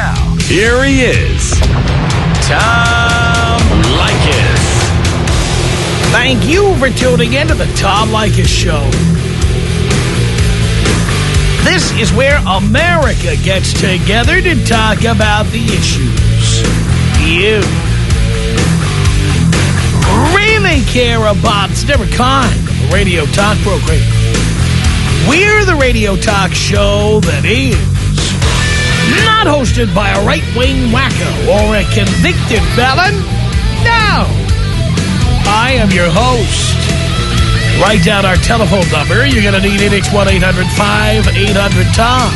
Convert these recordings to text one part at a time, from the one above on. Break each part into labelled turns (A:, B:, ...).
A: now, here he is, Tom Leykis.
B: Thank you for tuning in to the Tom Leykis Show. This is where America gets together to talk about the issues you really care about. It's never kind of a radio talk program. We're the radio talk show that is not hosted by a right-wing wacko or a convicted felon. No! I am your host. Write down our telephone number. You're going to need it. It's 1-800-5800-TOM.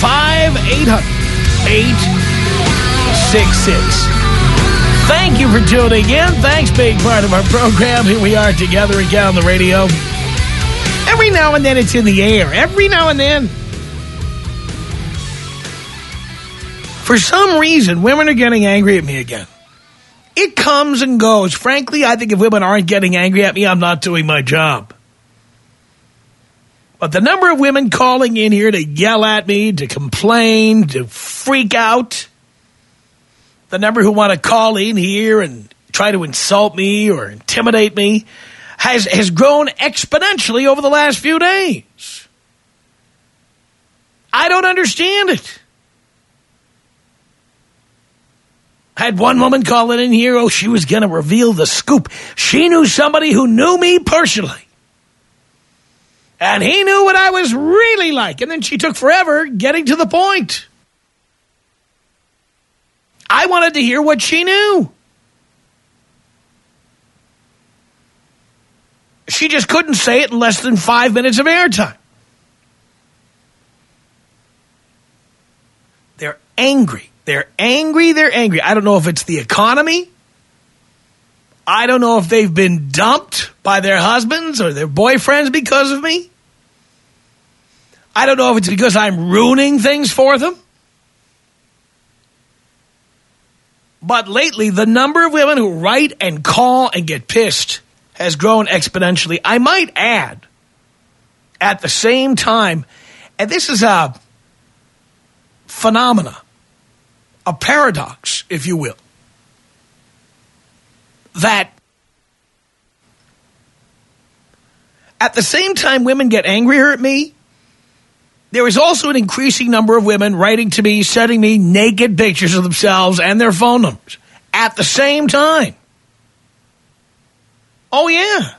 B: 1-800-5800-866. Thank you for tuning in. Thanks being part of our program. Here we are together again on the radio. Every now and then it's in the air. Every now and then. For some reason, women are getting angry at me again. It comes and goes. Frankly, I think if women aren't getting angry at me, I'm not doing my job. But the number of women calling in here to yell at me, to complain, to freak out, the number who want to call in here and try to insult me or intimidate me has, has grown exponentially over the last few days. I don't understand it. Had one woman calling in here. Oh, she was going to reveal the scoop. She knew somebody who knew me personally. And he knew what I was really like. And then she took forever getting to the point. I wanted to hear what she knew. She just couldn't say it in less than five minutes of airtime. They're angry. They're angry, they're angry. I don't know if it's the economy. I don't know if they've been dumped by their husbands or their boyfriends because of me. I don't know if it's because I'm ruining things for them. But lately, the number of women who write and call and get pissed has grown exponentially. I might add, at the same time, and this is a phenomena a paradox, if you will, that at the same time women get angrier at me, there is also an increasing number of women writing to me, sending me naked pictures of themselves and their phone numbers at the same time. Oh, yeah.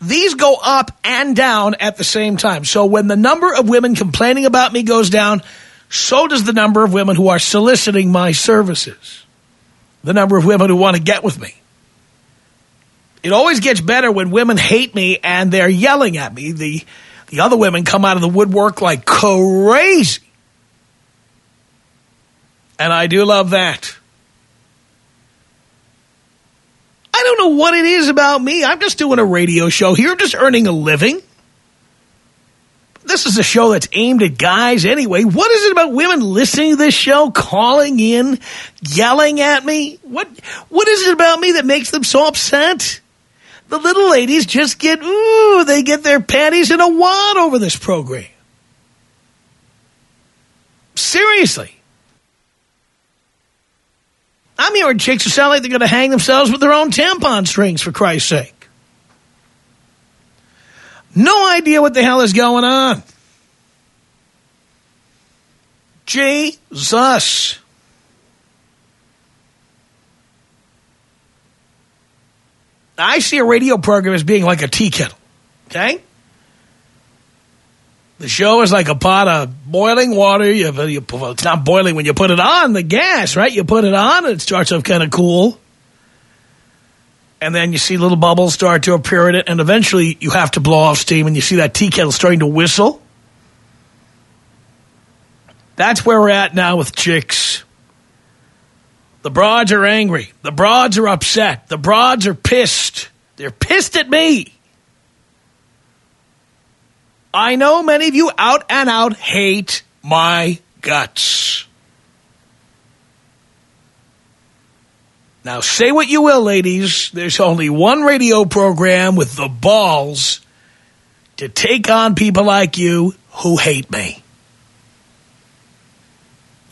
B: These go up and down at the same time. So when the number of women complaining about me goes down, so does the number of women who are soliciting my services. The number of women who want to get with me. It always gets better when women hate me and they're yelling at me. The, the other women come out of the woodwork like crazy. And I do love that. I don't know what it is about me. I'm just doing a radio show here. I'm just earning a living. This is a show that's aimed at guys anyway. What is it about women listening to this show, calling in, yelling at me? What What is it about me that makes them so upset? The little ladies just get, ooh, they get their panties in a wad over this program. Seriously. I'm hearing chicks who sound like they're going to hang themselves with their own tampon strings, for Christ's sake. No idea what the hell is going on. Jesus. I see a radio program as being like a tea kettle, okay? The show is like a pot of boiling water. You, you, well, it's not boiling when you put it on the gas, right? You put it on and it starts off kind of cool and then you see little bubbles start to appear in it, and eventually you have to blow off steam, and you see that tea kettle starting to whistle. That's where we're at now with chicks. The broads are angry. The broads are upset. The broads are pissed. They're pissed at me. I know many of you out and out hate my guts. Now, say what you will, ladies. There's only one radio program with the balls to take on people like you who hate me.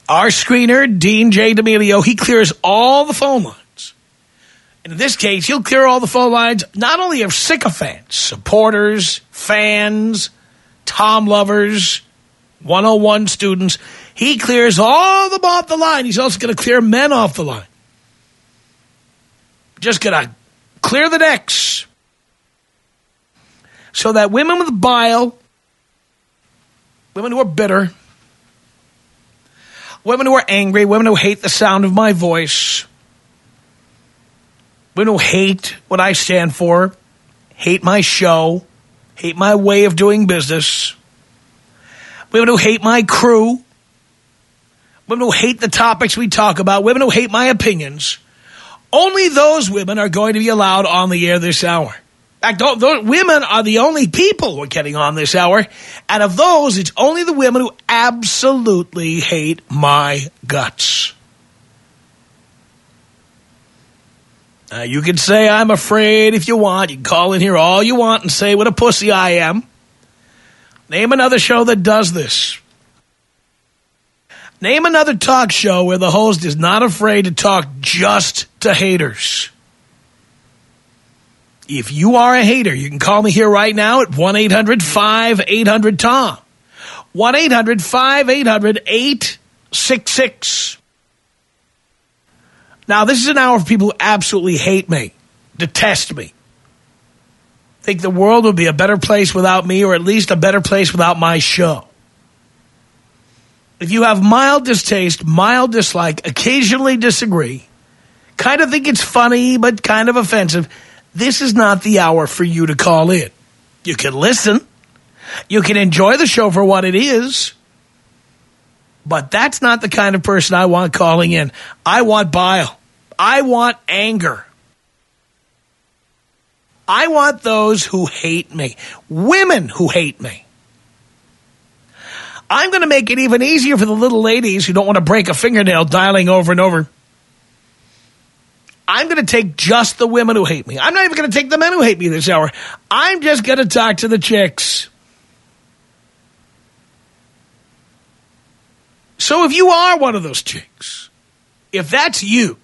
B: Our screener, Dean J. D'Amelio, he clears all the phone lines. And in this case, he'll clear all the phone lines not only of sycophants, supporters, fans, Tom lovers, 101 students. He clears all of them off the line. He's also going to clear men off the line. Just going to clear the decks. So that women with bile, women who are bitter, women who are angry, women who hate the sound of my voice, women who hate what I stand for, hate my show, hate my way of doing business, women who hate my crew, women who hate the topics we talk about, women who hate my opinions, only those women are going to be allowed on the air this hour. In fact, those women are the only people who are getting on this hour. And of those, it's only the women who absolutely hate my guts. Now, you can say I'm afraid if you want. You can call in here all you want and say what a pussy I am. Name another show that does this. Name another talk show where the host is not afraid to talk just to haters. If you are a hater, you can call me here right now at 1-800-5800-TOM. 1-800-5800-866. Now, this is an hour for people who absolutely hate me, detest me. Think the world would be a better place without me, or at least a better place without my show. If you have mild distaste, mild dislike, occasionally disagree, kind of think it's funny but kind of offensive, this is not the hour for you to call in. You can listen. You can enjoy the show for what it is. But that's not the kind of person I want calling in. I want bile. I want anger. I want those who hate me. Women who hate me. I'm going to make it even easier for the little ladies who don't want to break a fingernail dialing over and over. I'm going to take just the women who hate me. I'm not even going to take the men who hate me this hour. I'm just going to talk to the chicks. So if you are one of those chicks, if that's you,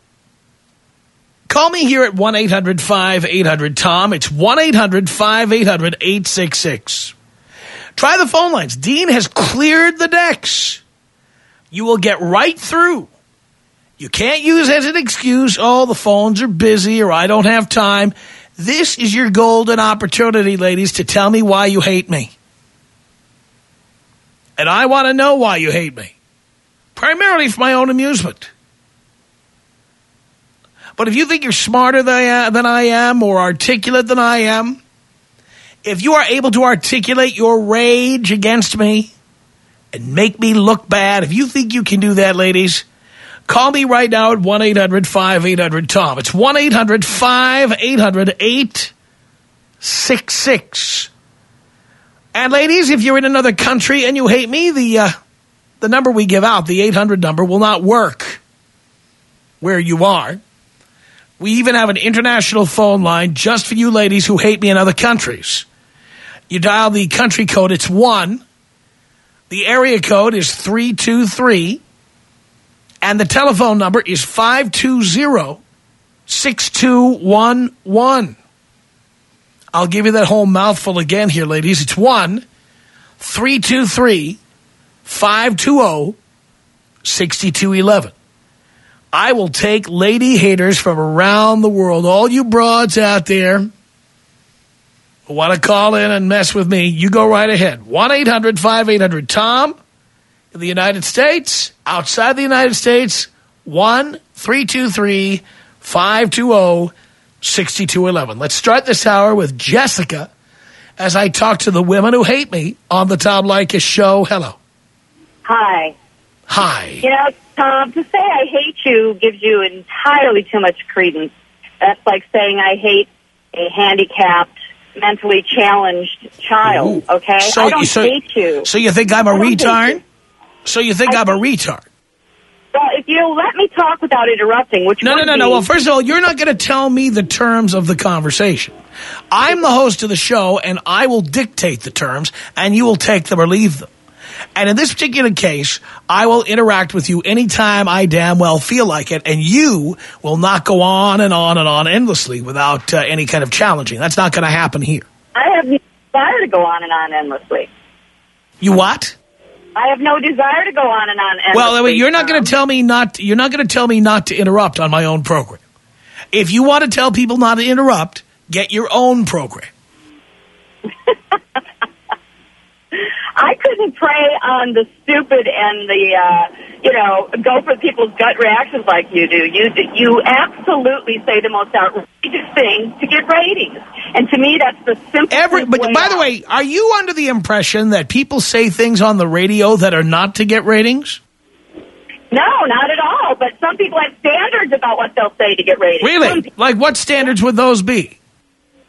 B: call me here at 1-800-5800-TOM. It's 1-800-5800-866. Try the phone lines. Dean has cleared the decks. You will get right through. You can't use as an excuse, oh, the phones are busy or I don't have time. This is your golden opportunity, ladies, to tell me why you hate me. And I want to know why you hate me. Primarily for my own amusement. But if you think you're smarter than I am or articulate than I am, if you are able to articulate your rage against me and make me look bad, if you think you can do that, ladies, call me right now at 1-800-5800-TOM. It's 1-800-5800-866. And ladies, if you're in another country and you hate me, the uh, the number we give out, the 800 number, will not work where you are. We even have an international phone line just for you ladies who hate me in other countries. You dial the country code, it's 1. The area code is 323. And the telephone number is 520-6211. I'll give you that whole mouthful again here, ladies. It's 1-323-520-6211. I will take lady haters from around the world. All you broads out there want to call in and mess with me, you go right ahead. 1-800-5800-TOM in the United States. Outside the United States, 1-323-520-6211. Let's start this hour with Jessica as I talk to the women who hate me on the Tom Leykis show. Hello.
C: Hi.
B: Hi.
C: You know, Tom, to say I hate you gives you entirely too much credence. That's like saying I hate a handicapped mentally challenged child,
B: Ooh.
C: okay?
B: So,
C: I don't
B: so,
C: hate you.
B: So you think I'm a retard? So you think
C: I
B: I'm a retard?
C: Well, if you'll let me talk without interrupting, which
B: No, no, no, no. Well, first of all, you're not going to tell me the terms of the conversation. I'm the host of the show, and I will dictate the terms, and you will take them or leave them. And in this particular case, I will interact with you anytime I damn well feel like it, and you will not go on and on and on endlessly without uh, any kind of challenging. That's not going to happen here.
C: I have no desire to go on and on endlessly.
B: You what?
C: I have no desire to go on and on endlessly.
B: Well, you're not going to tell me not. You're not going to tell me not to interrupt on my own program. If you want to tell people not to interrupt, get your own program.
C: I couldn't prey on the stupid and the, uh, you know, go for people's gut reactions like you do. You you absolutely say the most outrageous thing to get ratings, and to me, that's the simplest
B: Every, but
C: way
B: by the way, are you under the impression that people say things on the radio that are not to get ratings?
C: no, not at all. But some people have standards about what they'll say to get ratings.
B: Really? Like what standards would those be?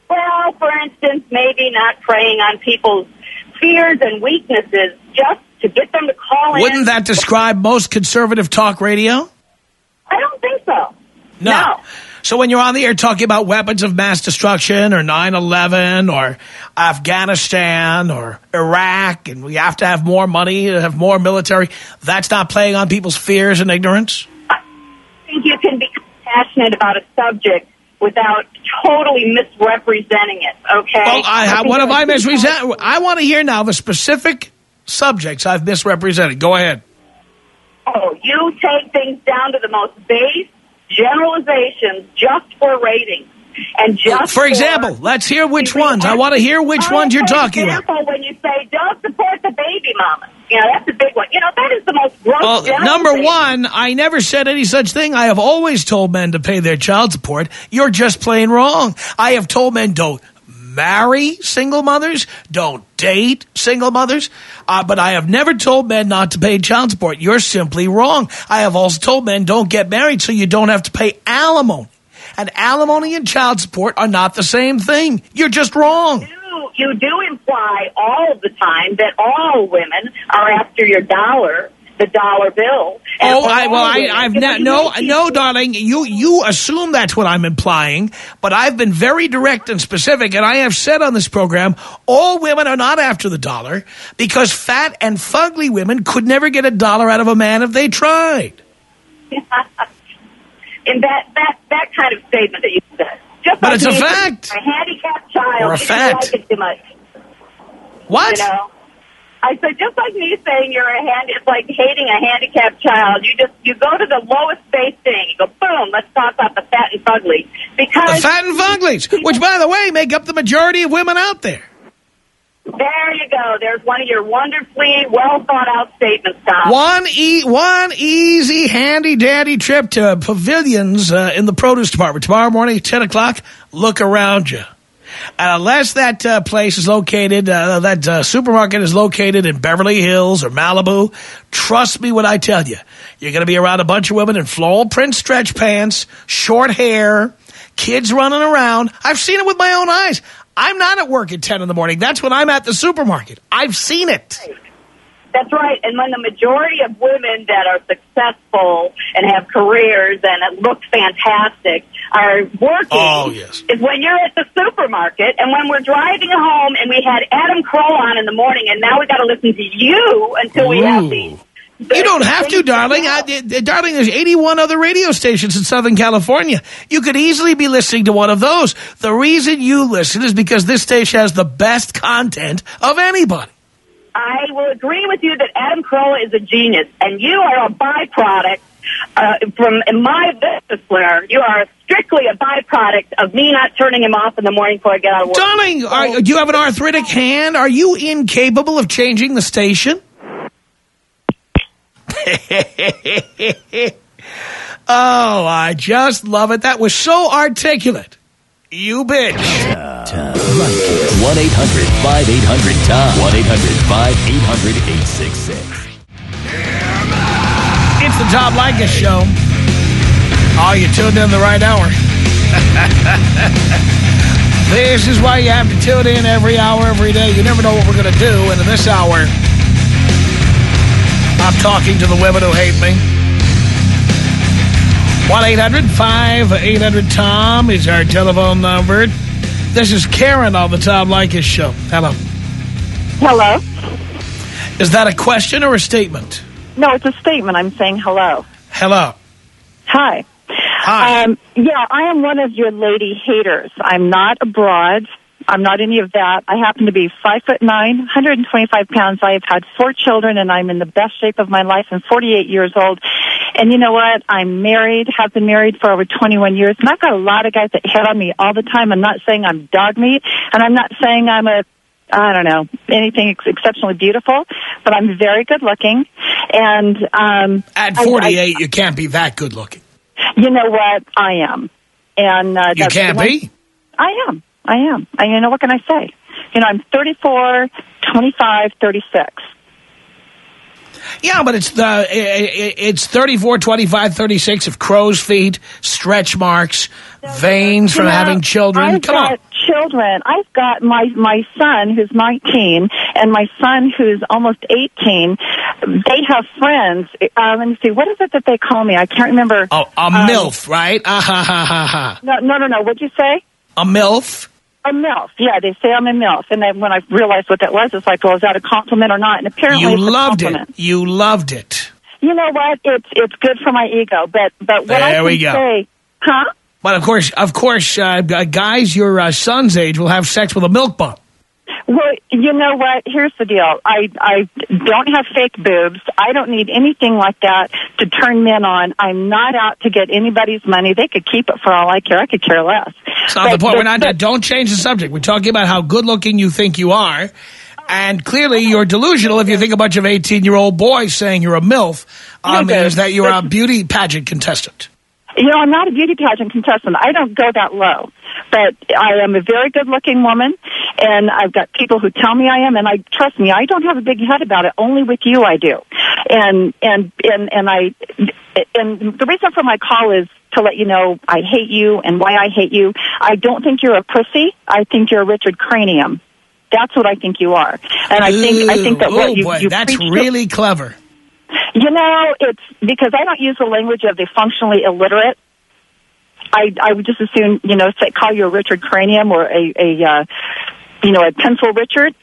C: Well, for instance, maybe not preying on people's fears and weaknesses just to get them to call in.
B: Wouldn't that describe most conservative talk radio?
C: I don't think so. No.
B: So when you're on the air talking about weapons of mass destruction or 9-11 or Afghanistan or Iraq and we have to have more money, to have more military, that's not playing on people's fears and ignorance?
C: I think you can be passionate about a subject without totally misrepresenting it, okay?
B: Well, I,
C: think
B: what have I misrepresented? I want to hear now the specific subjects I've misrepresented. Go ahead.
C: Oh, you take things down to the most base generalizations just for ratings. And just
B: For example, let's hear which ones. I want to hear which ones you're
C: for
B: talking about.
C: when you say, don't support the baby mama. You know, that's a big one. You know, that is the most gross
B: Well, number one, I never said any such thing. I have always told men to pay their child support. You're just plain wrong. I have told men don't marry single mothers, don't date single mothers, uh, but I have never told men not to pay child support. You're simply wrong. I have also told men don't get married so you don't have to pay alimony. And alimony and child support are not the same thing. You're just wrong.
C: you do imply all the time that all women are after your dollar, the dollar bill.
B: Oh, I, well, I, I've not, no, no, darling. You, you assume that's what I'm implying, but I've been very direct and specific, and I have said on this program, all women are not after the dollar because fat and fugly women could never get a dollar out of a man if they tried.
C: in that that that kind of statement that you said. Just
B: But
C: like
B: it's a fact.
C: A handicapped child.
B: Or a fact.
C: Like it too much,
B: What?
C: you know. I said, just like me saying you're a hand, it's like hating a handicapped child. You just you go to the lowest base thing. You go, boom, let's talk about the fat and fugly
B: The fat and fuglies, which, by the way, make up the majority of women out there.
C: There you go. There's one of your wonderfully well thought out statements, Tom.
B: One e one easy, handy dandy trip to pavilions uh, in the produce department tomorrow morning ten o'clock. Look around you. Unless that uh, place is located, uh, that uh, supermarket is located in Beverly Hills or Malibu, trust me when I tell you, you're going to be around a bunch of women in floral print stretch pants, short hair, kids running around. I've seen it with my own eyes. I'm not at work at 10 in the morning. That's when I'm at the supermarket. I've seen it.
C: That's right. And when the majority of women that are successful and have careers and look fantastic are working
B: Oh, yes.
C: is when you're at the supermarket and when we're driving home and we had Adam Carolla on in the morning and now we got to listen to you until we have
B: Ooh. You don't have to, darling. I, uh, darling, there's 81 other radio stations in Southern California. You could easily be listening to one of those. The reason you listen is because this station has the best content of anybody.
C: I will agree with you that Adam Carolla is a genius, and you are a byproduct uh, from in my business learner. You are strictly a byproduct of me not turning him off in the morning before I get out of work.
B: Darling, are, do you have an arthritic hand? Are you incapable of changing the station? oh, I just love it. That was so articulate. You bitch.
A: 1-800-5800-TOM. 1-800-5800-866.
B: It's the Tom Leykis Show. Oh, you tuned in the right hour. this is why you have to tune in every hour, every day. You never know what we're going to do. And in this hour, I'm talking to the women who hate me. 1-800-5800-TOM is our telephone number. This is Karen on the Tom Leykis Show. Hello.
C: Hello.
B: Is that a question or a statement?
D: No, it's a statement. I'm saying hello.
B: Hello.
D: Hi.
B: Hi.
D: Um, yeah, I am one of your lady haters. I'm not a broad. I'm not any of that. I happen to be five foot nine, 125 pounds. I have had four children, and I'm in the best shape of my life. I'm 48 years old, and you know what? I'm married. Have been married for over 21 years, and I've got a lot of guys that hit on me all the time. I'm not saying I'm dog meat, and I'm not saying I'm a I don't know anything ex- exceptionally beautiful, but I'm very good looking, and um,
B: At
D: I- I-
B: 48, you can't be that good looking.
D: you know what? I am, and uh,
B: You can't be?
D: I am. I am. And you know what can I say? You know, I'm 34, 25, 36.
B: Yeah, but it's the it's 34, 25, 36 of crow's feet, stretch marks, veins from
D: You know,
B: having children.
D: I've
B: Come
D: got
B: on.
D: children. I've got my my son who's 19 and my son who's almost 18. They have friends. Uh, let me see. What is it that they call me? I can't remember.
B: Oh, a
D: Um,
B: MILF, right? Ah, ha, ha, ha, ha.
D: No, no, no, no. What'd you say?
B: A MILF?
D: A MILF. Yeah, they say I'm a MILF. And then when I realized what that was, it's like, well, is that a compliment or not? And apparently
B: You loved it. You loved it.
D: You know what? It's it's good for my ego. But but what I
B: There
D: can
B: we go.
D: say, huh?
B: But of course, of course, uh, guys your uh, son's age will have sex with a milk bottle.
D: Well, you know what? Here's the deal. I I don't have fake boobs. I don't need anything like that to turn men on. I'm not out to get anybody's money. They could keep it for all I care. I could care less.
B: It's not the point. We're not. don't change the subject. We're talking about how good looking you think you are. And clearly, you're delusional if you think a bunch of 18 year old boys saying you're a MILF
D: You're
B: means um, that you're a beauty pageant contestant.
D: You know, I'm not a beauty pageant contestant. I don't go that low. But I am a very good looking woman, and I've got people who tell me I am, and I trust me, I don't have a big head about it. Only with you I do. And, and, and, and I, and the reason for my call is to let you know I hate you and why I hate you. I don't think you're a pussy. I think you're a Richard Cranium. That's what I think you are. And I think, I think that what
B: oh
D: you,
B: boy,
D: you
B: that's
D: preach to-
B: really clever.
D: You know, it's because I don't use the language of the functionally illiterate. I I would just assume you know say call you a Richard Cranium or a a uh, you know a pencil Richard.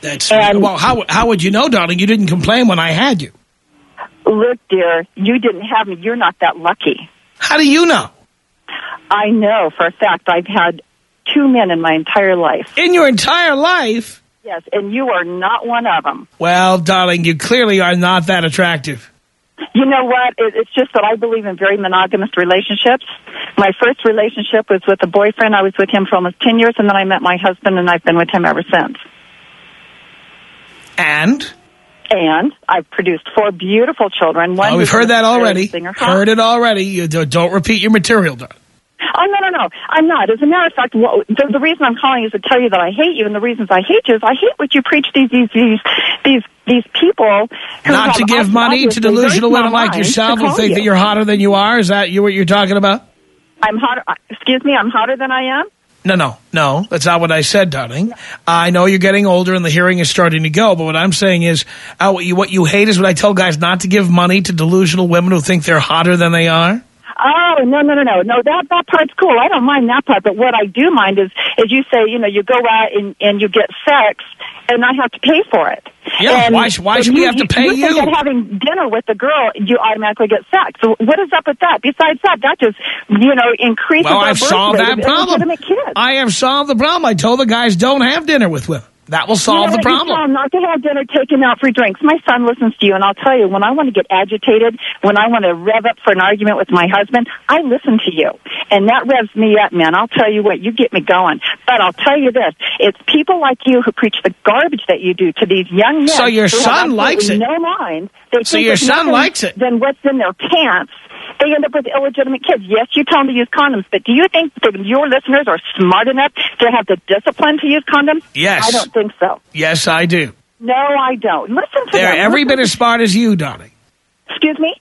B: That's
D: And-
B: well. How how would you know, darling? You didn't complain when I had you.
D: Look, dear, you didn't have me. You're not that lucky.
B: How do you know?
D: I know for a fact. I've had two men in my entire life.
B: In your entire life,
D: Yes, and you are not one of them.
B: well, darling, you clearly are not that attractive.
D: You know what? It's just that I believe in very monogamous relationships. My first relationship was with a boyfriend. I was with him for almost 10 years, and then I met my husband, and I've been with him ever since.
B: And
D: And I've produced four beautiful children. One
B: oh, we've heard that already. Heard it already. You don't don't repeat your material, darling.
D: Oh no, no, no! I'm not. As a matter of fact, what, the, the reason I'm calling is to tell you that I hate you, and the reasons I hate you is I hate what you preach these these these these these people. Who
B: Not to give money to delusional women like yourself who think
D: you.
B: that you're hotter than you are. Is that you what you're talking about?
D: I'm hotter. uh, Excuse me, I'm hotter than I am.
B: No, no, no. That's not what I said, darling. I know you're getting older and the hearing is starting to go, but what I'm saying is, uh, what, you, what you hate is what I tell guys not to give money to delusional women who think they're hotter than they are.
D: Oh no no no no no that that part's cool. I don't mind that part, but what I do mind is is you say you know you go out and and you get sex and I have to pay for it.
B: Yeah,
D: And-
B: why why should we have to pay
D: you? think
B: you?
D: that having dinner with the girl, you automatically get sex. So what is up with that? Besides that, that just you know increases
B: Well, I've solved that problem. I have solved the problem. I told the guys don't have dinner with women. That will
D: You
B: solve
D: know
B: the?
D: You
B: problem.
D: not to have dinner, take him out for drinks. My son listens to you, and I'll tell you, when I want to get agitated, when I want to rev up for an argument with my husband, I listen to you. And that revs me up, man. I'll tell you what, you get me going. But I'll tell you this, it's people like you who preach the garbage that you do to these young men.
B: So your son likes it.
D: No mind. They
B: So your son likes it.
D: Than what's in their pants. They end up with illegitimate kids. Yes, you tell them to use condoms, but do you think that your listeners are smart enough to have the discipline to use condoms?
B: Yes.
D: I don't think so.
B: Yes, I do.
D: No, I don't. Listen to
B: They're
D: them.
B: every
D: Listen-
B: bit as smart as you, darling.
D: Excuse me?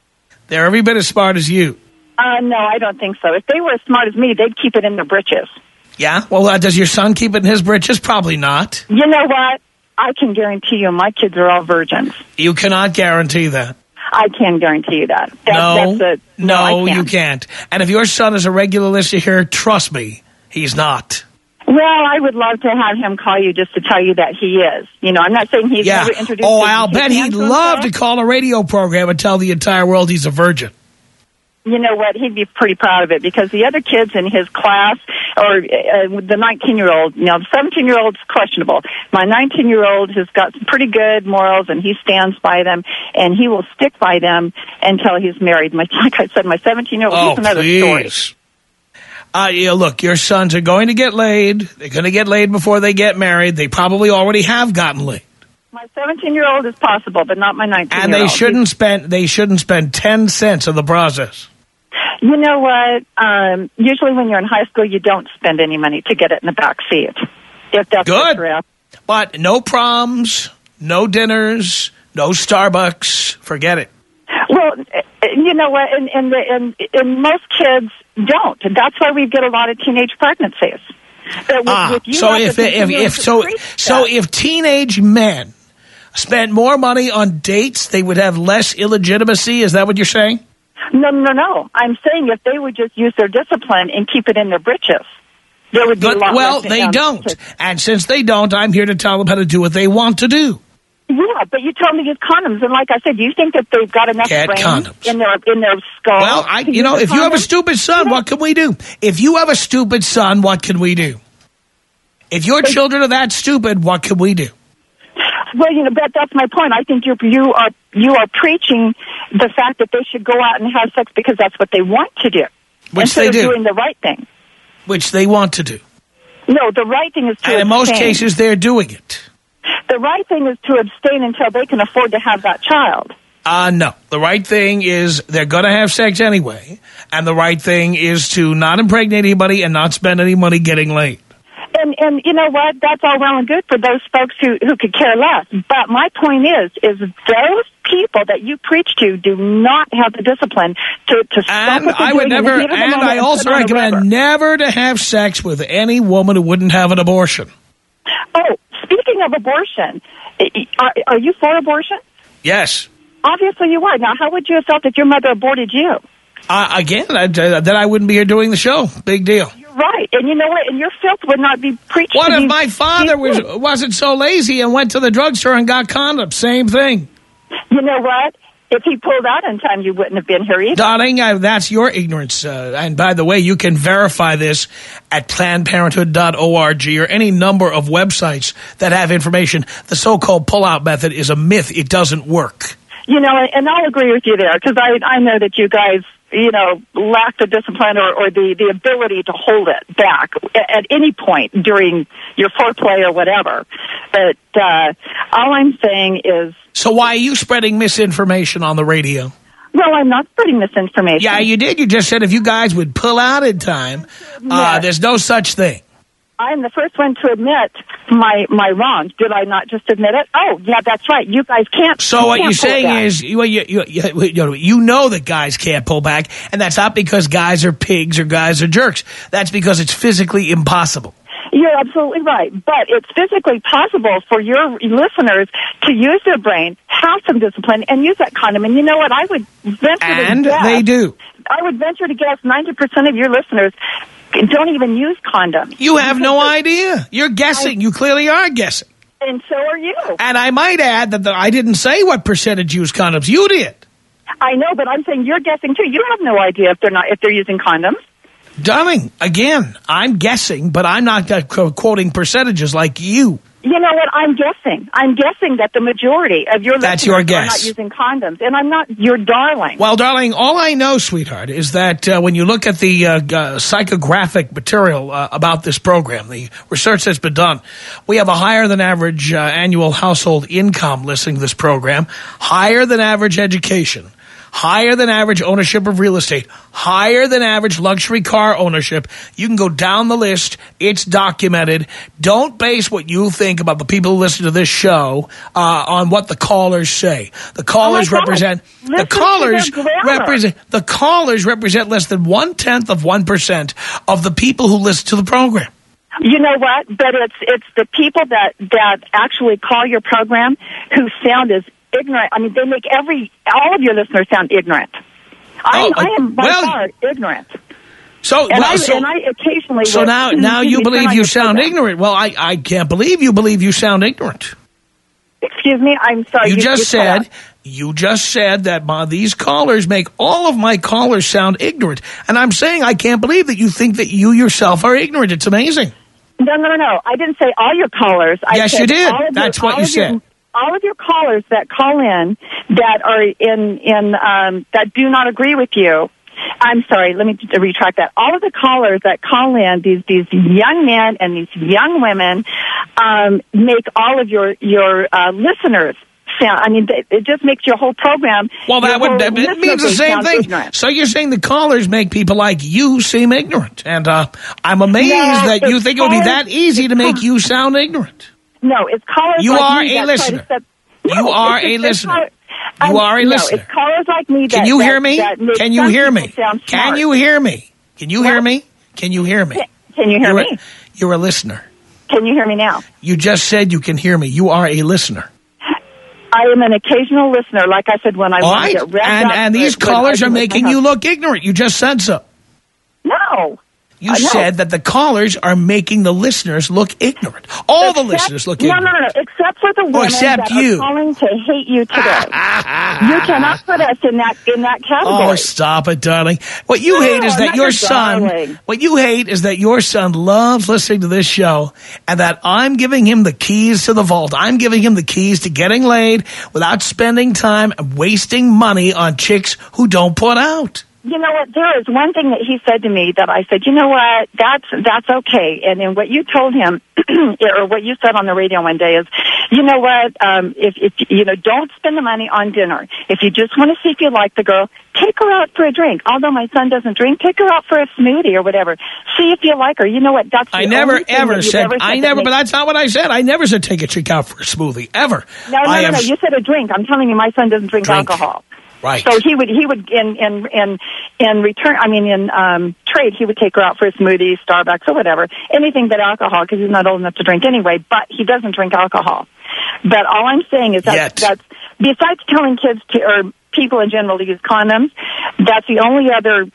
B: They're every bit as smart as you.
D: Uh, no, I don't think so. If they were as smart as me, they'd keep it in their britches.
B: Yeah? Well, uh, does your son keep it in his britches? Probably not.
D: You know what? I can guarantee you my kids are all virgins.
B: You cannot guarantee that.
D: I can guarantee you that. that
B: no,
D: that's a,
B: no,
D: I
B: you can't. And if your son is a regular listener here, trust me, he's not.
D: Well, I would love to have him call you just to tell you that he is. You know, I'm not saying he's
B: Yeah.
D: never introduced.
B: Oh, I'll bet he'd love to call a radio program and tell the entire world he's a virgin.
D: You know what? He'd be pretty proud of it because the other kids in his class, or uh, the 19 year old, you know, the 17 year old's questionable. My 19 year old has got some pretty good morals and he stands by them and he will stick by them until he's married. My, like I said, my 17 year old,
B: Oh,
D: he's another story.
B: please. Uh, yeah, look, your sons are going to get laid. They're going to get laid before they get married. They probably already have gotten laid.
D: My 17 year old is possible, but not my 19 year old.
B: And they shouldn't spend they shouldn't spend 10 cents of the process.
D: You know what? Um, usually when you're in high school, you don't spend any money to get it in the back seat. If that's
B: Good. But no proms, no dinners, no Starbucks. Forget it.
D: Well, you know what? And, and, and, and most kids don't. That's why we get a lot of teenage pregnancies. With-
B: Ah,
D: with you
B: so if if if so so if teenage men spent more money on dates, they would have less illegitimacy. Is that what you're saying?
D: No, no, no. I'm saying if they would just use their discipline and keep it in their britches, there would be
B: But,
D: a lot
B: well, they don't. And since they don't, I'm here to tell them how to do what they want to do.
D: Yeah, but you told me to use condoms, and like I said, do you think that they've got enough
B: Get
D: brain
B: condoms.
D: in their in their skull?
B: Well, I, you know, if you have a stupid son, what can we do? If you have a stupid son, what can we do? If your children are that stupid, what can we do?
D: Well, you know, that that's my point. I think you you are you are preaching the fact that they should go out and have sex because that's what they want to do,
B: Which
D: instead
B: they
D: of
B: do.
D: doing the right thing.
B: Which they want to do.
D: No, the right thing is to
B: And in most
D: abstain.
B: cases, they're doing it.
D: the right thing is to abstain until they can afford to have that child.
B: Uh, no. The right thing is they're going to have sex anyway. And the right thing is to not impregnate anybody and not spend any money getting laid.
D: And and you know what? That's all well and good for those folks who who could care less. But my point is, is those people that you preach to do not have the discipline to to stop
B: And
D: what
B: I would
D: doing in the
B: never,
D: the
B: and I also recommend never to have sex with any woman who wouldn't have an abortion.
D: Oh, speaking of abortion, are, are you for abortion?
B: Yes.
D: Obviously, you are. Now, how would you have felt if your mother aborted you?
B: Uh, again, I, then I wouldn't be here doing the show. Big deal.
D: You're right, and you know what? And your filth would not be preached.
B: What if
D: these-
B: my father was wasn't so lazy and went to the drugstore and got condoms? Same thing.
D: You know what? If he pulled out in time, you wouldn't have been here either.
B: Darling, I, that's your ignorance. Uh, and by the way, you can verify this at PlannedParenthood.org or any number of websites that have information. The so-called pull-out method is a myth. It doesn't work.
D: You know, and I'll agree with you there because I I know that you guys you know lack the discipline or, or the the ability to hold it back at, at any point during your foreplay or whatever. But uh, all I'm saying is,
B: So why are you spreading misinformation on the radio?
D: well, I'm not spreading this information.
B: Yeah, you did. You just said if you guys would pull out in time, uh,
D: Yes.
B: there's no such thing.
D: I'm the first one to admit my my wrongs. Did I not just admit it? Oh, yeah, that's right. You guys can't.
B: So
D: you
B: what
D: can't
B: you're saying
D: back.
B: is, you, you, you, you, you know, you know that guys can't pull back, and that's not because guys are pigs or guys are jerks. That's because it's physically impossible.
D: You're absolutely right. But it's physically possible for your listeners to use their brain, have some discipline, and use that condom. And you know what? I would venture
B: And
D: to guess,
B: they do.
D: I would venture to guess 90% of your listeners don't even use condoms.
B: You have no idea. You're guessing. You clearly are guessing.
D: And so are you.
B: And I might add that the, I didn't say what percentage use condoms. You did.
D: I know, but I'm saying you're guessing too. You have no idea if they're not if they're using condoms.
B: Darling, again, I'm guessing, but I'm not uh, quoting percentages like you.
D: You know what? I'm guessing. I'm guessing that the majority of your
B: That's
D: listeners
B: your
D: are
B: guess.
D: not using condoms, and I'm not your darling.
B: Well, darling, all I know, sweetheart, is that uh, when you look at the uh, uh, psychographic material uh, about this program, the research that's been done, we have a higher than average uh, annual household income listening to this program, higher than average education, higher than average ownership of real estate, higher than average luxury car ownership. You can go down the list. It's documented. Don't base what you think about the people who listen to this show uh, on what the callers say. The callers
D: God.
B: represent the callers represent the callers represent less than one tenth of one percent of the people who listen to the program.
D: You know what? But it's it's the people that that actually call your program who sound as ignorant. I mean, they make every all of your listeners sound ignorant. I,
B: Oh,
D: I am by
B: well-
D: far ignorant.
B: So,
D: And,
B: well,
D: I,
B: so,
D: and I occasionally.
B: so now, now you believe you sound ignorant. Well, I, I can't believe you believe you sound ignorant.
D: Excuse me, I'm sorry.
B: You just
D: cut out.
B: said, you just said that my, these callers make all of my callers sound ignorant. And I'm saying I can't believe that you think that you yourself are ignorant. It's amazing.
D: No, no, no, no. I didn't say all your callers. I
B: Yes,
D: said
B: you did. That's
D: your,
B: what you
D: of your-
B: said.
D: All of your callers that call in that are in in um, that do not agree with you. I'm sorry. Let me retract that. All of the callers that call in, these these young men and these young women, um, make all of your your uh, listeners sound. I mean, it, it just makes your whole program.
B: Well, that would that
D: listener
B: means the same thing.
D: ignorant.
B: So you're saying the callers make people like you seem ignorant, and uh, I'm amazed
D: No,
B: that you think it would be that easy to make you sound ignorant.
D: No, it's callers.
B: You
D: like
B: are
D: me
B: a
D: that try to
B: listener.
D: set-
B: You are a listener.
D: caller-
B: You
D: I'm-
B: are a
D: no,
B: listener.
D: it's callers like me. That,
B: Can you hear me? Can you hear me? Can you hear me? Can you hear me? Can you hear me?
D: Can you hear
B: you're
D: me?
B: A, you're a listener.
D: Can you hear me now?
B: You just said you can hear me. You are a listener.
D: I am an occasional listener. Like I said, when I
B: All
D: want to get revved
B: And, and these callers are making you look ignorant. You just said so.
D: No.
B: You
D: Uh,
B: said that the callers are making the listeners look ignorant. All the listeners look
D: no,
B: ignorant.
D: No, no, no. Except for the women
B: except
D: that
B: you.
D: are calling to hate you today. you cannot put us in that in that category.
B: Oh, stop it, darling. What you
D: No,
B: hate is that your
D: your
B: son,
D: darling.
B: what you hate is that your son loves listening to this show and that I'm giving him the keys to the vault. I'm giving him the keys to getting laid without spending time and wasting money on chicks who don't put out.
D: You know what? There is one thing that he said to me that I said, you know what? That's that's okay. And then what you told him, or what you said on the radio one day is, you know what? Um, if if you know, don't spend the money on dinner. If you just want to see if you like the girl, take her out for a drink. Although my son doesn't drink, take her out for a smoothie or whatever. See if you like her. You know what? That's
B: I never ever said,
D: ever
B: I never, but that's not what I said. I never said take a chick out for a smoothie, ever.
D: no, no,
B: I
D: no, no. You said a drink. I'm telling you, my son doesn't drink,
B: Drink.
D: alcohol.
B: Right.
D: So he would he would in in in in return. I mean, in um, trade, he would take her out for a smoothie, Starbucks, or whatever, anything but alcohol because he's not old enough to drink anyway. But he doesn't drink alcohol. But all I'm saying is that
B: Yet.
D: that's besides telling kids to or people in general to use condoms. That's the only other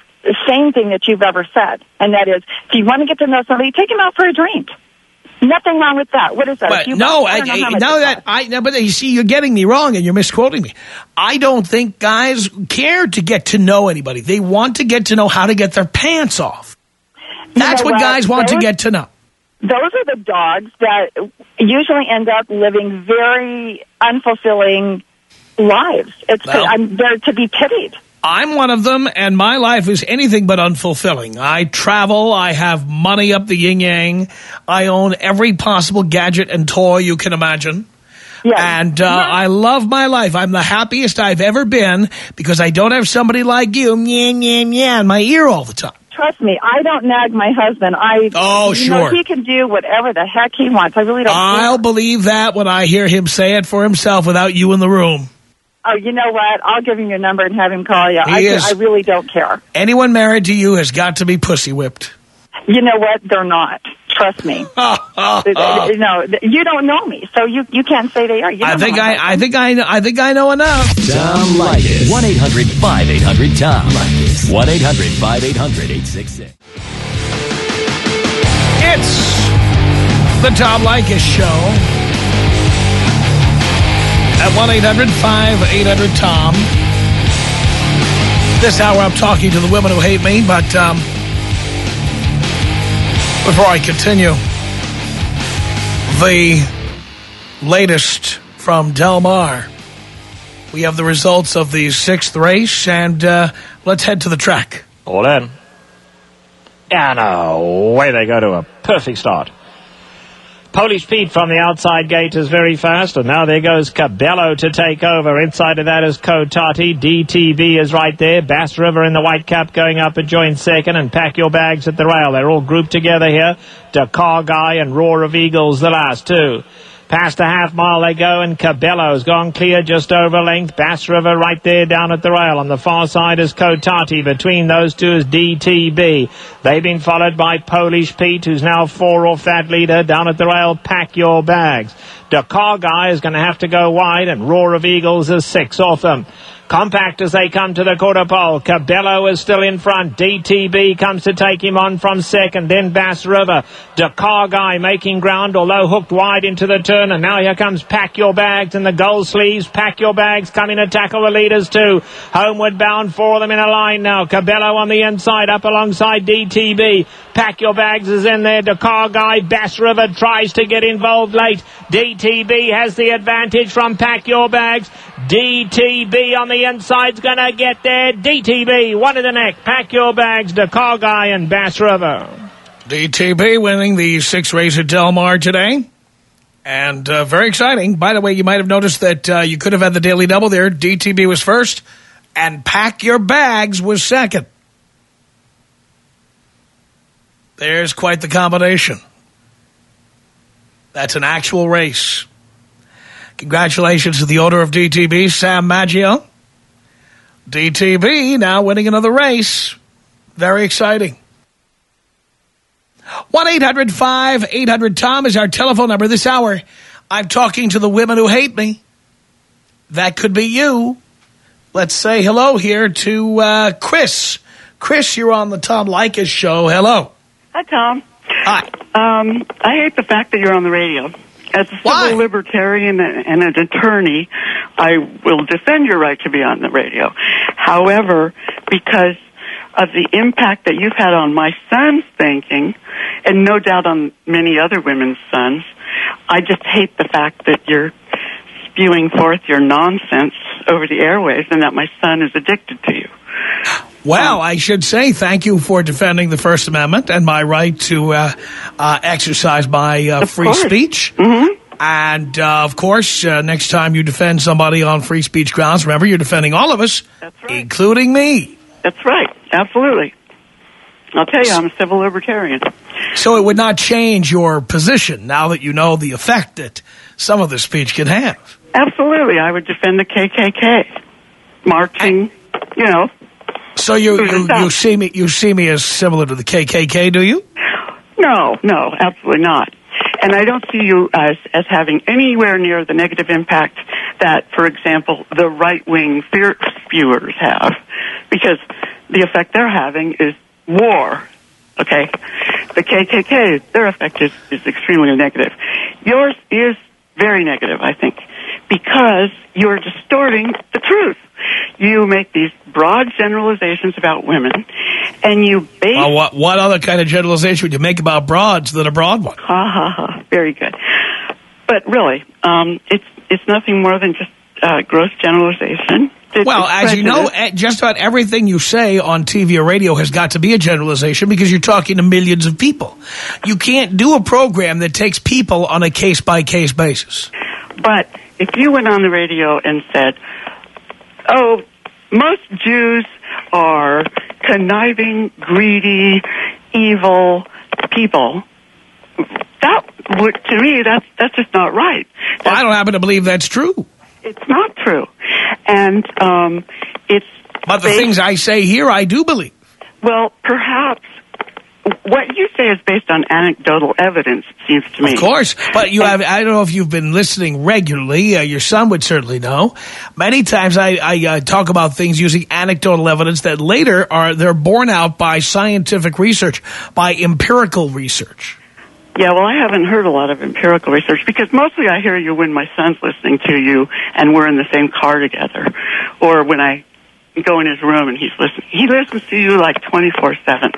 D: same thing that you've ever said, and that is, if you want to get to know somebody, take him out for a drink. Nothing wrong with that. What is that?
B: But no. I,
D: I don't know how
B: I, now that. I, no, but you see, you're getting me wrong and you're misquoting me. I don't think guys care to get to know anybody. They want to get to know how to get their pants off. That's
D: know
B: what
D: what?
B: guys want to get to know.
D: those are the dogs that usually end up living very unfulfilling lives. It's
B: Well-
D: I'm, they're to be pitied.
B: I'm one of them, and my life is anything but unfulfilling. I travel, I have money up the yin yang, I own every possible gadget and toy you can imagine.
D: Yeah.
B: And uh,
D: Yeah.
B: I love my life. I'm the happiest I've ever been because I don't have somebody like you, yeah, yeah, yeah, in my ear all the time.
D: Trust me, I don't nag my husband. I
B: Oh,
D: you know,
B: sure.
D: he can do whatever the heck he wants. I really don't.
B: I'll
D: care.
B: believe that when I hear him say it for himself without you in the room.
D: Oh, you know what? I'll give him your number and have him call you.
B: He
D: I,
B: is-
D: I really don't care.
B: Anyone married to you has got to be pussy whipped.
D: You know what? They're not. Trust me.
B: Uh,
D: no, you don't know me, so you you can't say they are. You don't
B: think
D: know my
B: I, I think I, know- I think I know enough.
A: Tom Leykis. 1-800-5800-TOM. 1-800-5800-866.
B: It's the Tom Leykis Show at 1-800-5800-TOM. This hour I'm talking to the women who hate me, but um, before I continue, the latest from Del Mar. We have the results of the sixth race, and uh, let's head to the track.
E: All in. And away they go to a perfect start. Polish Pete from the outside gate is very fast, and now there goes Cabello to take over. Inside of that is Kotati. DTB is right there. Bass River in the white cap going up and join second, and pack your bags at the rail. They're all grouped together here. Dakar Guy and Roar of Eagles, the last two. Past the half mile they go, and Cabello's gone clear just over length. Bass River right there down at the rail. On the far side is Kotati. Between those two is DTB. They've been followed by Polish Pete, who's now four off that leader. Down at the rail, pack your bags. Dakar Guy is going to have to go wide, and Roar of Eagles is six off them. Compact as they come to the quarter pole. Cabello is still in front. DTB comes to take him on from second. Then Bass River. Dakar Guy making ground, although hooked wide into the turn. And now here comes Pack Your Bags and the gold sleeves. Pack Your Bags coming to tackle the leaders too. Homeward bound for them in a line now. Cabello on the inside, up alongside DTB. Pack Your Bags is in there. Dakar Guy, Bass River tries to get involved late. DTB has the advantage from Pack Your Bags. DTB on the inside's gonna get there. DTB, one in the neck. Pack Your Bags, Dakar Guy and Bass River.
B: DTB winning the six race at Del Mar today. And uh, very exciting. By the way, you might have noticed that uh, you could have had the Daily Double there. DTB was first, and Pack Your Bags was second. There's quite the combination. That's an actual race. Congratulations to the owner of DTB, Sam Maggio. DTB now winning another race. Very exciting. 1-800-5800-TOM is our telephone number this hour. I'm talking to the women who hate me. That could be you. Let's say hello here to uh, Chris. Chris, you're on the Tom Leykis show. Hello.
F: Hi, Tom.
B: Hi.
F: Um, I hate the fact that you're on the radio. As a
B: Why?
F: civil libertarian and an attorney, I will defend your right to be on the radio. However, because of the impact that you've had on my son's thinking, and no doubt on many other women's sons, I just hate the fact that you're spewing forth your nonsense over the airways and that my son is addicted to you.
B: Well, I should say thank you for defending the First Amendment and my right to uh, uh, exercise my uh, free
F: course.
B: speech.
F: Mm-hmm.
B: And, uh, of course, uh, next time you defend somebody on free speech grounds, remember, you're defending all of us,
F: That's right.
B: including me.
F: That's right. Absolutely. I'll tell you, I'm a civil libertarian.
B: So it would not change your position now that you know the effect that some of the speech can have.
F: Absolutely. I would defend the KKK. Marching, you know.
B: So you, you, you see me you see me as similar to the KKK, do you?
F: No, no, absolutely not. And I don't see you as, as having anywhere near the negative impact that, for example, the right-wing fear spewers have. Because the effect they're having is war. Okay? The KKK, their effect is, is extremely negative. Yours is very negative, I think, because you're distorting the truth. You make these broad generalizations about women, and you base
B: Well, what, what other kind of generalization would you make about broads than a broad one?
F: Ha ha ha! Very good. But really, um, it's it's nothing more than just uh, gross generalization. It's
B: Well, as you know, eh, just about everything you say on TV or radio has got to be a generalization because you're talking to millions of people. You can't do a program that takes people on a case-by-case basis.
F: But if you went on the radio and said, "Oh, most Jews are conniving, greedy, evil people," that would, to me, that's that's just not right.
B: Well, I don't happen to believe that's true.
F: It's not true, and um, it's
B: But the
F: based-
B: things I say here, I do believe.
F: Well, perhaps what you say is based on anecdotal evidence, it seems to me.
B: Of course, but you have, I don't know if you've been listening regularly, uh, your son would certainly know. Many times I, I uh, talk about things using anecdotal evidence that later are, they're borne out by scientific research, by empirical research.
F: Yeah, well, I haven't heard a lot of empirical research because mostly I hear you when my son's listening to you and we're in the same car together, or when I go in his room and he's listening. He listens to you like twenty four seven.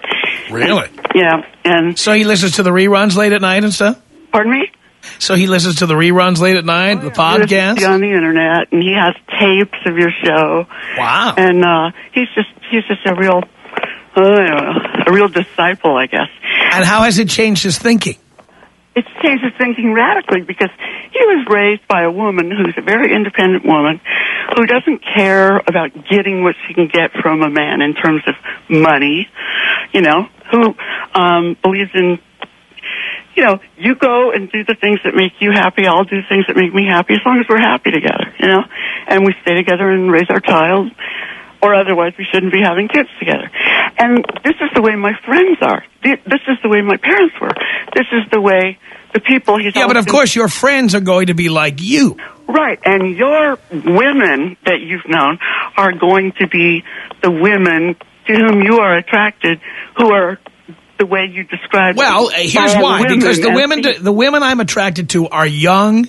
B: Really?
F: Yeah, and
B: So he listens to the reruns late at night and stuff?
F: pardon me.
B: So he listens to the reruns late at night, the
F: He listens to
B: podcast?
F: on the internet, and he has tapes of your show.
B: Wow.
F: and uh, he's just he's just a real I a real disciple, I guess.
B: And how has it changed his thinking?
F: It's changed his thinking radically because he was raised by a woman who's a very independent woman who doesn't care about getting what she can get from a man in terms of money, you know, who um, believes in you know, you go and do the things that make you happy. I'll do things that make me happy as long as we're happy together, you know, and we stay together and raise our child or otherwise we shouldn't be having kids together. And this is the way my friends are. This is the way my parents were. This is the way the people he's
B: Yeah, but of course your friends are going to be like you.
F: Right, and your women that you've known are going to be the women to whom you are attracted, who are the way you described.
B: Well, here's why. Because the women,
F: the
B: women I'm attracted to are young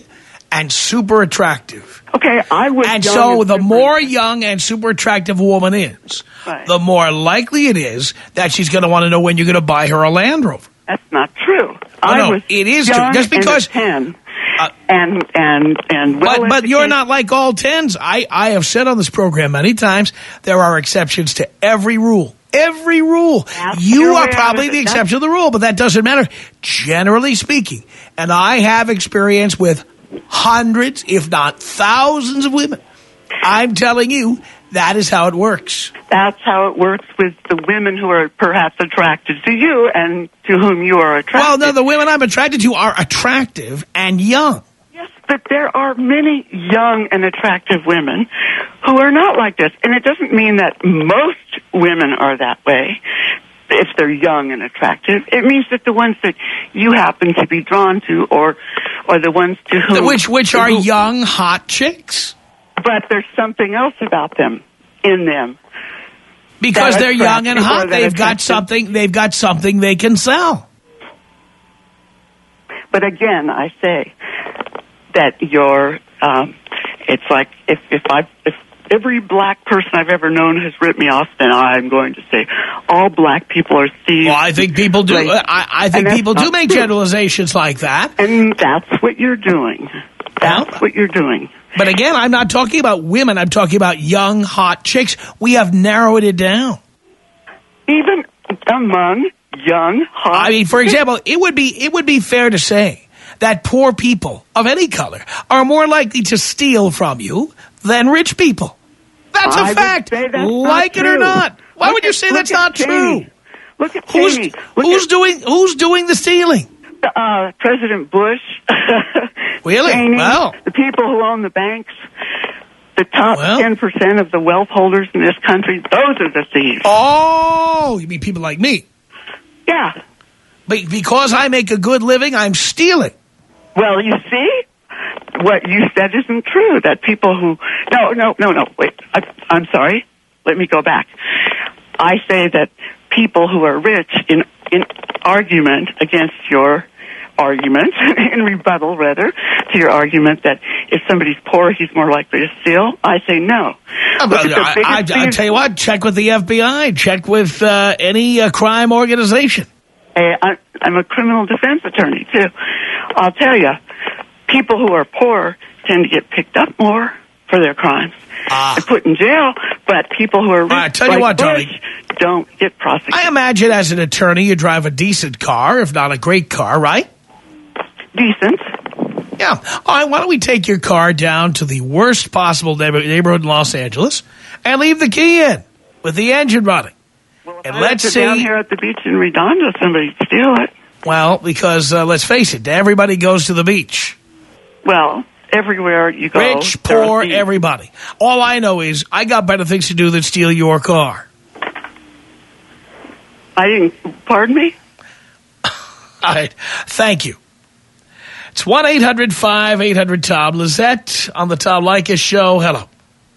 B: and super attractive.
F: okay, I was.
B: And so the more young and super attractive a woman is,
F: Right.
B: the more likely it is that she's going to want to know when you're going to buy her a Land Rover.
F: That's not true.
B: Oh,
F: I
B: no,
F: was
B: it is true. Just because-
F: ten,
B: Uh,
F: and and and well
B: But but you're not like all tens. I, I have said on this program many times there are exceptions to every rule. Every rule.
F: That's
B: you are probably the exception to the rule, but that doesn't matter. Generally speaking, and I have experience with hundreds, if not thousands of women. I'm telling you, that is how it works.
F: That's how it works with the women who are perhaps attracted to you and to whom you are attracted.
B: Well, no, the women I'm attracted to are attractive and young.
F: Yes, but there are many young and attractive women who are not like this. And it doesn't mean that most women are that way if they're young and attractive. It means that the ones that you happen to be drawn to or or the ones to whom
B: Which which are
F: who-
B: young, hot chicks.
F: but there's something else about them in them.
B: Because they're young and hot, they've got something. They've got something they can sell.
F: But again, I say that you're. Um, it's like if if I if every black person I've ever known has ripped me off, then I'm going to say all black people are thieves.
B: Well, I think people do.
F: Like-
B: I, I think people do make
F: true.
B: generalizations like that.
F: and that's what you're doing. That's
B: Well-
F: what you're doing.
B: But again, I'm not talking about women. I'm talking about young, hot chicks. We have narrowed it down.
F: Even among young, hot.
B: I mean, for example, it would be it would be fair to say that poor people of any color are more likely to steal from you than rich people. That's a
F: I
B: fact.
F: that's
B: like it or not. Why
F: Look
B: would you
F: at-
B: say that's not
F: Cheney.
B: true?
F: Look at
B: Who's
F: Cheney. Look
B: who's
F: at,
B: doing who's doing the stealing?
F: uh, President Bush.
B: Really?
F: Cheney,
B: Well.
F: the people who own the banks, the top
B: Well.
F: ten percent of the wealth holders in this country. Those are the thieves.
B: Oh, you mean people like me?
F: Yeah.
B: Be- Because I make a good living, I'm stealing.
F: Well, you see, what you said isn't true. That people who no, no, no, no. Wait, I, I'm sorry. Let me go back. I say that people who are rich in in argument against your argument in rebuttal rather to your argument that if somebody's poor he's more likely to steal i say no
B: I,
F: Look at the
B: I, I, I tell you what, check with the FBI, check with uh, any uh, crime organization.
F: I, I'm a criminal defense attorney too. I'll tell you, people who are poor tend to get picked up more for their crimes.
B: Ah.
F: They're put in jail, but people who are rich,
B: I tell you
F: like
B: what, Tony.
F: Bush, don't get prosecuted.
B: I imagine as an attorney, you drive a decent car, if not a great car, right?
F: decent.
B: Yeah. All right, why don't we take your car down to the worst possible neighborhood in Los Angeles and leave the key in with the engine running? and
F: I
B: let's see.
F: down here at the beach in Redondo, somebody steal it.
B: Well, because uh, let's face it, everybody goes to the beach.
F: Well, everywhere you go,
B: Rich, poor, everybody. All I know is I got better things to do than steal your car.
F: I didn't. Pardon me.
B: All right. Thank you. It's 1-800-5800-TOM. Lizette on the Tom Leykis Show. Hello.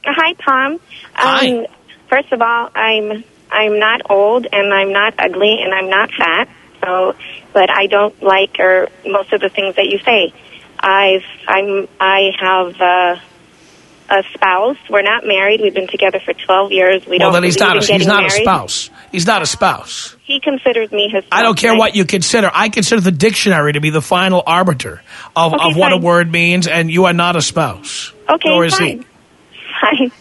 G: Hi, Tom.
B: Hi.
G: Um, first of all, I'm I'm not old and I'm not ugly and I'm not fat. So, but I don't like or most of the things that you say. I've I'm I have uh, a spouse. We're not married. We've been together for 12 years. We
B: Well,
G: don't
B: then he's not, a, he's not a spouse. He's not a spouse.
G: He considers me his.
B: I don't care
G: right?
B: what you consider. I consider the dictionary to be the final arbiter of,
G: Okay,
B: of what a word means, and you are not a spouse.
G: Okay,
B: Nor is
G: fine.
B: he.
G: Fine.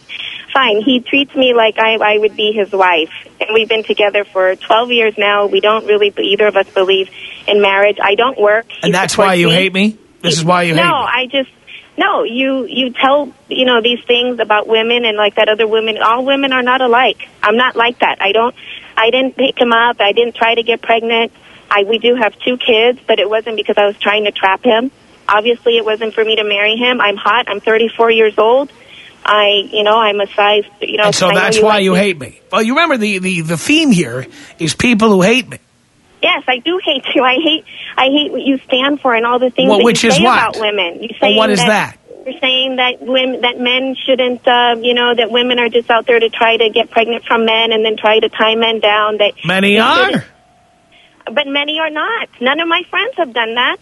G: Fine. He treats me like I, I would be his wife. And we've been together for 12 years now. We don't really, either of us believe in marriage. I don't work. He
B: And that's why you
G: me.
B: hate me? This is why you
G: no,
B: hate me?
G: I just, no, you, you tell, you know, these things about women and like that other women. All women are not alike. I'm not like that. I don't, I didn't pick him up. I didn't try to get pregnant. I, we do have two kids, but it wasn't because I was trying to trap him. Obviously, it wasn't for me to marry him. I'm hot. I'm 34 years old. I, you know, I'm a size, you know.
B: And so
G: I
B: that's
G: you
B: why
G: like
B: you
G: me.
B: hate me. Well, you remember the, the, the theme here is people who hate me.
G: Yes, I do hate you. I hate I hate what you stand for and all the things
B: Well,
G: that
B: which
G: you
B: is
G: say about women. You
B: Well,
G: say
B: what is that?
G: You're saying that women that men shouldn't, uh, you know, that women are just out there to try to get pregnant from men and then try to tie men down. That
B: Many are.
G: but many are not. None of my friends have done that.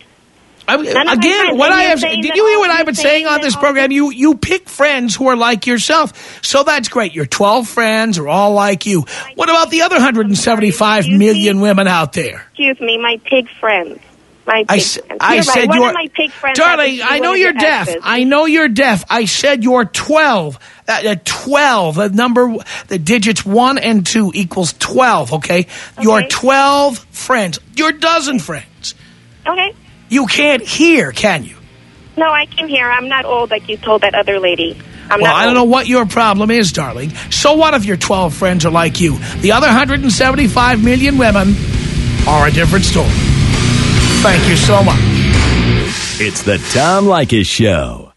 B: I, again, what I have, did you hear what I've been
G: saying
B: saying on this program? You you pick friends who are like yourself, so that's great. Your twelve friends are all like you. What about the other 175
G: Excuse
B: million
G: me?
B: women out there?
G: Excuse me, my pig friends. My pig
B: I,
G: friends.
B: I said
G: right. One
B: you're,
G: my pig friends
B: darling. I know you're
G: your
B: deaf.
G: exes.
B: I know you're deaf. I said you're twelve. Uh, uh, twelve. The number, the digits one and two equals twelve. Okay, your twelve friends. Your dozen friends.
G: Okay.
B: You can't hear, can you?
G: No, I can hear. I'm not old like you told that other lady. I'm
B: Well,
G: not
B: I don't
G: old.
B: know what your problem is, darling. So what if your 12 friends are like you? The other 175 million women are a different story. Thank you so much.
A: It's the Tom Leykis Show.